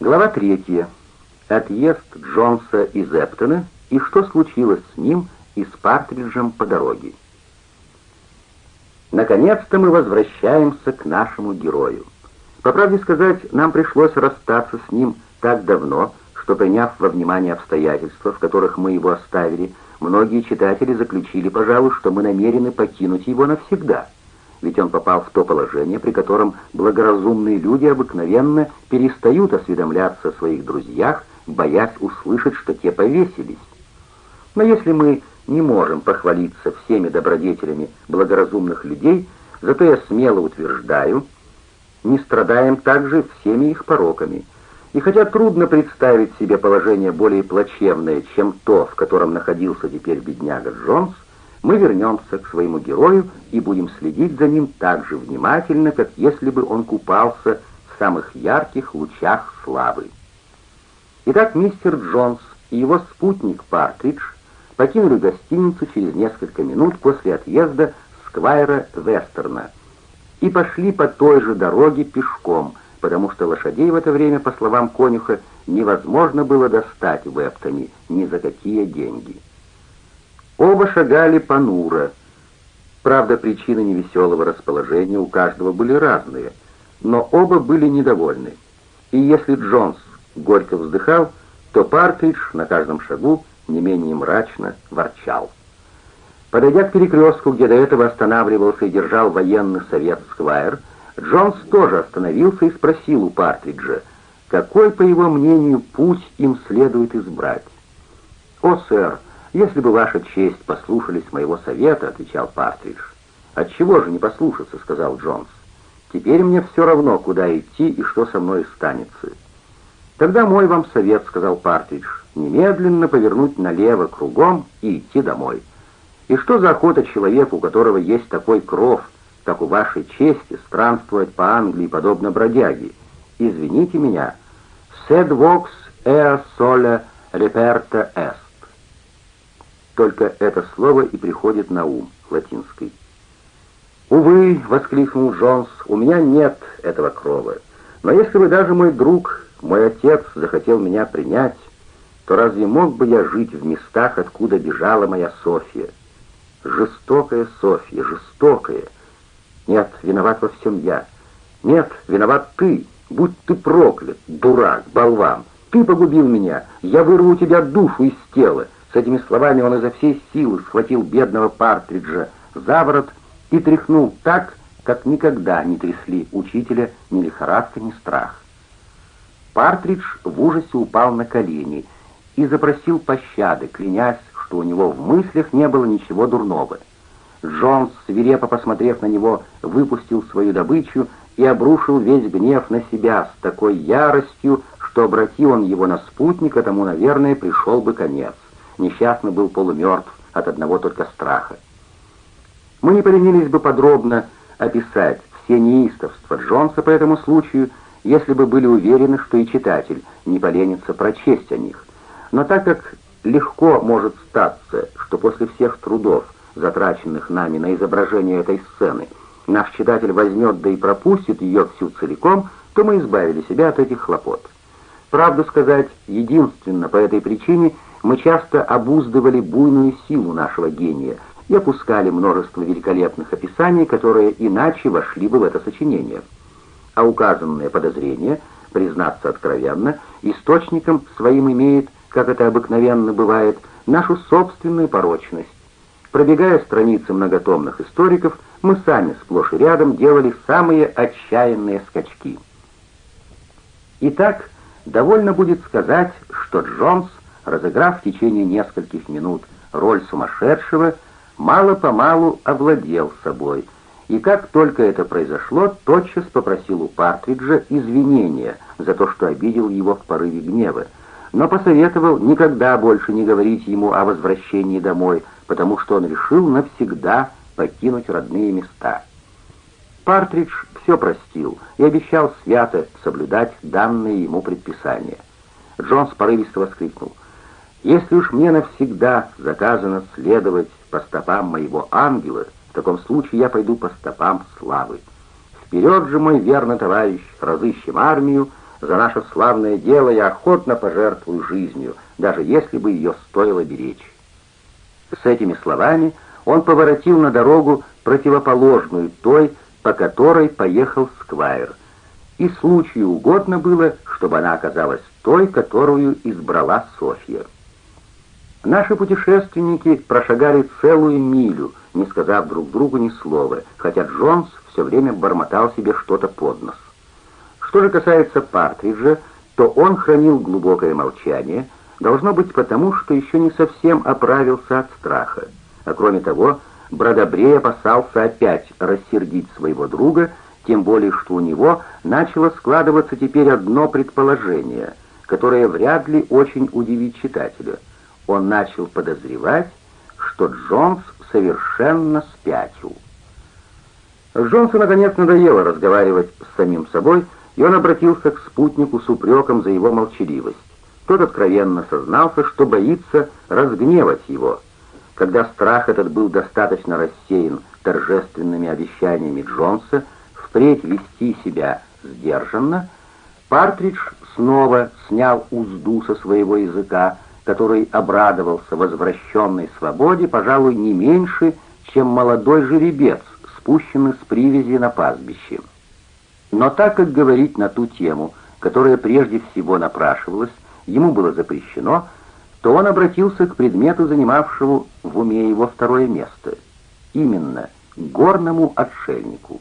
Глава третья. Отъезд Джонса из Эптона и что случилось с ним и с Партриджем по дороге. Наконец-то мы возвращаемся к нашему герою. По правде сказать, нам пришлось расстаться с ним так давно, что, приняв во внимание обстоятельства, в которых мы его оставили, многие читатели заключили, пожалуй, что мы намерены покинуть его навсегда — ведь он попал в то положение, при котором благоразумные люди обыкновенно перестают осведомляться о своих друзьях, боясь услышать, что те повесились. Но если мы не можем похвалиться всеми добродетелями благоразумных людей, зато я смело утверждаю, не страдаем также всеми их пороками. И хотя трудно представить себе положение более плачевное, чем то, в котором находился теперь бедняга Джонс, мы вернемся к своему герою и будем следить за ним так же внимательно, как если бы он купался в самых ярких лучах славы. Итак, мистер Джонс и его спутник Партридж покинули гостиницу через несколько минут после отъезда Сквайра Вестерна и пошли по той же дороге пешком, потому что лошадей в это время, по словам конюха, невозможно было достать в Эптоне ни за какие деньги. Оба шагали понуро. Правда, причины невеселого расположения у каждого были разные, но оба были недовольны. И если Джонс горько вздыхал, то Партридж на каждом шагу не менее мрачно ворчал. Подойдя к перекрестку, где до этого останавливался и держал военный совет Сквайр, Джонс тоже остановился и спросил у Партриджа, какой, по его мнению, путь им следует избрать. «О, сэр, «Если бы ваша честь послушались моего совета», — отвечал Партридж. «Отчего же не послушаться?» — сказал Джонс. «Теперь мне все равно, куда идти и что со мной станется». «Тогда мой вам совет», — сказал Партридж, — «немедленно повернуть налево кругом и идти домой». «И что за охота человеку, у которого есть такой кров, как у вашей чести, странствовать по Англии подобно бродяге? Извините меня. «Sed vox ea sola reperta est». Только это слово и приходит на ум, латинский. «Увы», — воскликнул Джонс, — «у меня нет этого крова. Но если бы даже мой друг, мой отец, захотел меня принять, то разве мог бы я жить в местах, откуда бежала моя Софья? Жестокая Софья, жестокая. Нет, виноват во всем я. Нет, виноват ты. Будь ты проклят, дурак, болван. Ты погубил меня. Я вырву у тебя душу из тела. С этими словами он изо всей силы схватил бедного Партриджа за ворот и тряхнул так, как никогда не трясли учителя ни лихорадка, ни страх. Партридж в ужасе упал на колени и запросил пощады, клянясь, что у него в мыслях не было ничего дурного. Джонс, свирепо посмотрев на него, выпустил свою добычу и обрушил весь гнев на себя с такой яростью, что, обратил он его на спутника, тому, наверное, пришел бы конец несчастный был полумертв от одного только страха. Мы не поленились бы подробно описать все неистовства Джонса по этому случаю, если бы были уверены, что и читатель не поленится прочесть о них. Но так как легко может статься, что после всех трудов, затраченных нами на изображение этой сцены, наш читатель возьмет да и пропустит ее всю целиком, то мы избавили себя от этих хлопот. Правду сказать, единственно по этой причине мы часто обуздывали буйную силу нашего гения и опускали множество великолепных описаний, которые иначе вошли бы в это сочинение. А указанное подозрение, признаться откровенно, источником своим имеет, как это обыкновенно бывает, нашу собственную порочность. Пробегая страницы многотомных историков, мы сами сплошь и рядом делали самые отчаянные скачки. Итак, довольно будет сказать, что Джонс – разыграв в течение нескольких минут роль сумасшедшего, мало-помалу овладел собой, и как только это произошло, тотчас попросил у Партриджа извинения за то, что обидел его в порыве гнева, но посоветовал никогда больше не говорить ему о возвращении домой, потому что он решил навсегда покинуть родные места. Партридж все простил и обещал свято соблюдать данные ему предписания. Джонс порывисто воскликнул — если уж мне навсегда заказано следовать по стопам моего ангела, в таком случае я пойду по стопам славы. Вперед же, мой верный товарищ, разыщем армию, За наше славное дело я охотно пожертвую жизнью, даже если бы ее стоило беречь». С этими словами он поворотил на дорогу, противоположную той, по которой поехал Сквайр, и случаю угодно было, чтобы она оказалась той, которую избрала Софья. Наши путешественники прошагали целую милю, не сказав друг другу ни слова, хотя Джонс все время бормотал себе что-то под нос. Что же касается Партриджа, то он хранил глубокое молчание, должно быть потому, что еще не совсем оправился от страха. А кроме того, Бродобрей опасался опять рассердить своего друга, тем более что у него начало складываться теперь одно предположение, которое вряд ли очень удивит читателя. Он начал подозревать, что Джонс совершенно спятил. Джонсу наконец надоело разговаривать с самим собой, и он обратился к спутнику с упреком за его молчаливость. Тот откровенно сознался, что боится разгневать его. Когда страх этот был достаточно рассеян торжественными обещаниями Джонса впредь вести себя сдержанно, Партридж снова снял узду со своего языка, который обрадовался возвращенной свободе, пожалуй, не меньше, чем молодой жеребец, спущенный с привязи на пастбище. Но так как говорить на ту тему, которая прежде всего напрашивалась, ему было запрещено, то он обратился к предмету, занимавшему в уме его второе место, именно горному отшельнику.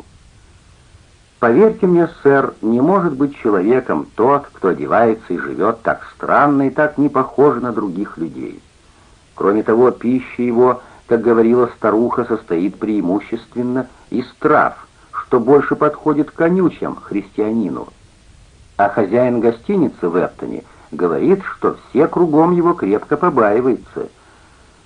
Поверьте мне, сэр, не может быть человеком тот, кто одевается и живет так странно и так не похоже на других людей. Кроме того, пища его, как говорила старуха, состоит преимущественно из трав, что больше подходит конючам христианину. А хозяин гостиницы в Эптоне говорит, что все кругом его крепко побаиваются.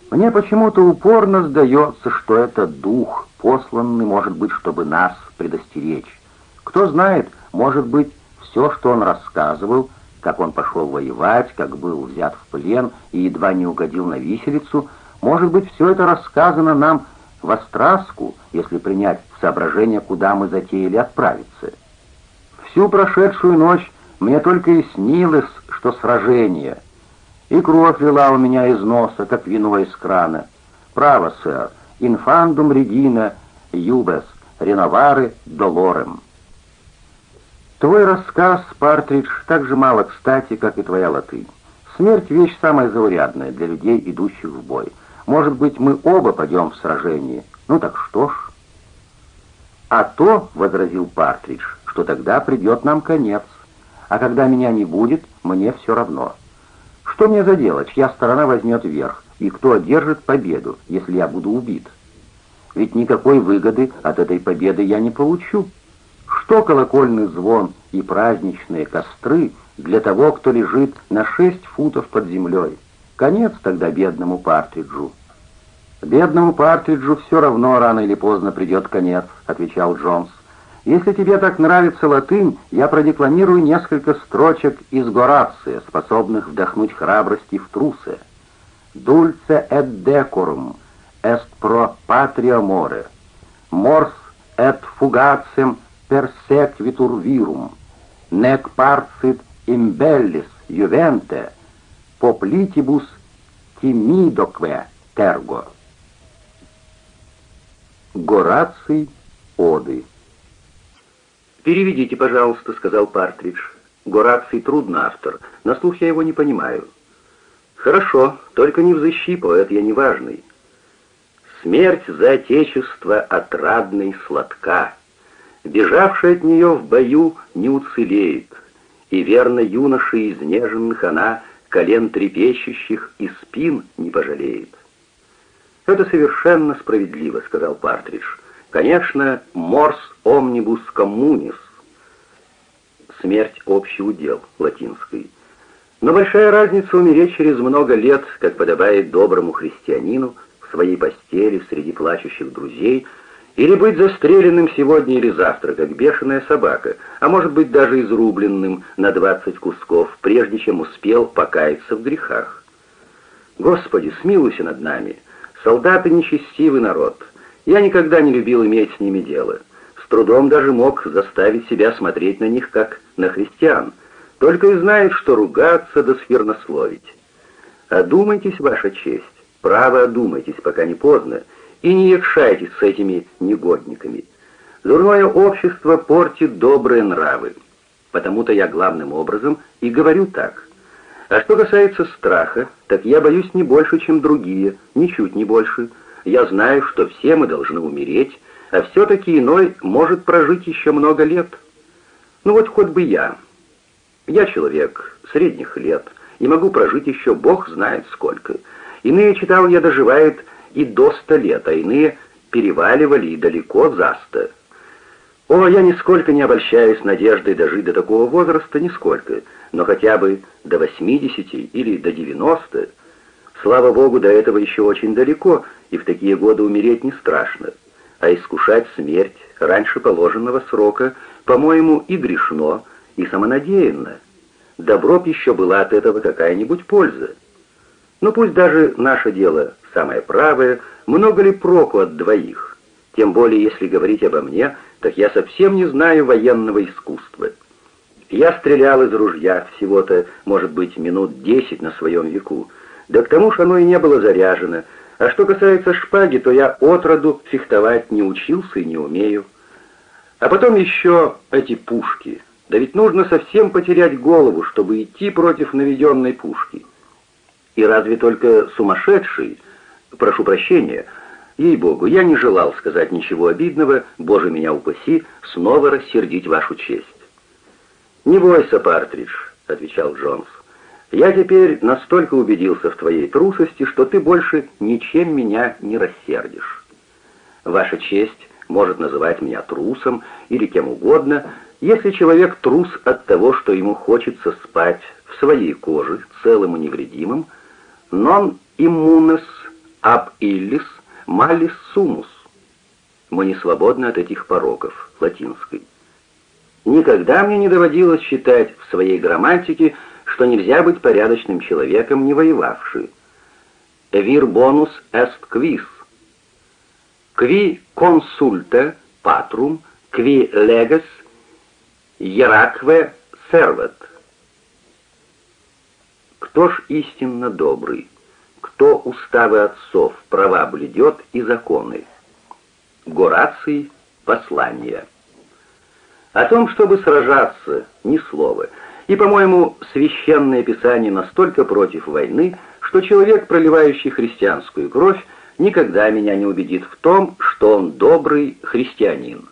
Мне почему-то упорно сдается, что это дух, посланный, может быть, чтобы нас предостеречь. Кто знает, может быть, все, что он рассказывал, как он пошел воевать, как был взят в плен и едва не угодил на виселицу, может быть, все это рассказано нам в Остраску, если принять соображение, куда мы затеяли отправиться. Всю прошедшую ночь мне только и снилось, что сражение. И кровь лила у меня из носа, как вино из крана. Право, сэр, инфандум регина юбес, реновары долорем. Твой рассказ, Партридж, так же мало кстати, как и твоя латынь. Смерть — вещь самая заурядная для людей, идущих в бой. Может быть, мы оба пойдем в сражение. Ну так что ж. А то, — возразил Партридж, — что тогда придет нам конец а когда меня не будет, мне все равно. Что мне за дело, чья сторона возьмет верх, и кто одержит победу, если я буду убит? Ведь никакой выгоды от этой победы я не получу. Что колокольный звон и праздничные костры для того, кто лежит на шесть футов под землей? Конец тогда бедному Партриджу. «Бедному Партриджу все равно рано или поздно придет конец», — отвечал Джонс. Если тебе так нравится латынь, я продекламирую несколько строчек из Горация, способных вдохнуть храбрости в трусы. «Dulce et decorum est pro patria more, mors et fugacem persequitur virum, nec parcit imbellis juvente, poplitibus timidoque tergo». Гораций Оды «Переведите, пожалуйста», — сказал Партридж. «Гораций трудно автор, на слух я его не понимаю». «Хорошо, только не взыщи, поэт я неважный». «Смерть за отечество отрадной сладка, бежавшая от нее в бою не уцелеет, и верно юноши изнеженных она колен трепещущих и спин не пожалеет». «Это совершенно справедливо», — сказал Партридж. Конечно, морс омнибус коммунис. Смерть общий удел, латинской. Но большая разница умереть через много лет, как подобает доброму христианину, в своей постели среди плачущих друзей, или быть застреленным сегодня или завтра, как бешеная собака, а может быть даже изрубленным на двадцать кусков, прежде чем успел покаяться в грехах. Господи, смилуйся над нами. Солдаты нечестивый народ, я никогда не любил иметь с ними дело. С трудом даже мог заставить себя смотреть на них как на христиан. только и знает, что ругаться да сквернословить. Одумайтесь, ваша честь, право одумайтесь, пока не поздно, и не якшайтесь с этими негодниками. Дурное общество портит добрые нравы. Потому-то я главным образом и говорю так. А что касается страха, так я боюсь не больше, чем другие, ничуть не больше. Я знаю, что все мы должны умереть, а все-таки иной может прожить еще много лет. Ну вот хоть бы я. Я человек средних лет, и могу прожить еще бог знает сколько. Иные, читал я, доживают и до ста лет, а иные переваливали и далеко за сто. О, я нисколько не обольщаюсь надеждой дожить до такого возраста, нисколько, но хотя бы до восьмидесяти или до девяносто. Слава Богу, до этого еще очень далеко, и в такие годы умереть не страшно. А искушать смерть раньше положенного срока, по-моему, и грешно, и самонадеянно. Добро б еще была от этого какая-нибудь польза. Но пусть даже наше дело самое правое, много ли проку от двоих? Тем более, если говорить обо мне, так я совсем не знаю военного искусства. Я стрелял из ружья всего-то, может быть, минут десять на своем веку, да к тому же оно и не было заряжено, а что касается шпаги, то я отроду фехтовать не учился и не умею. А потом еще эти пушки. Да ведь нужно совсем потерять голову, чтобы идти против наведенной пушки. И разве только сумасшедший, прошу прощения, ей-богу, я не желал сказать ничего обидного, боже меня упаси, снова рассердить вашу честь. «Не бойся, Партридж», — отвечал Джонс. Я теперь настолько убедился в твоей трусости, что ты больше ничем меня не рассердишь. Ваша честь может называть меня трусом или кем угодно, если человек трус от того, что ему хочется спать в своей коже, целым и невредимым, non immunes ab illis malis sumus. Мы не свободны от этих пороков, латинской. Никогда мне не доводилось считать в своей грамматике, что нельзя быть порядочным человеком, не воевавший. Vir bonus est quis. Qui consulta patrum, qui legas hieracque servat. Кто ж истинно добрый? Кто уставы отцов, права блюдет и законы? Гораций, послание. О том, чтобы сражаться, ни слова — и, по-моему, священное писание настолько против войны, что человек, проливающий христианскую кровь, никогда меня не убедит в том, что он добрый христианин.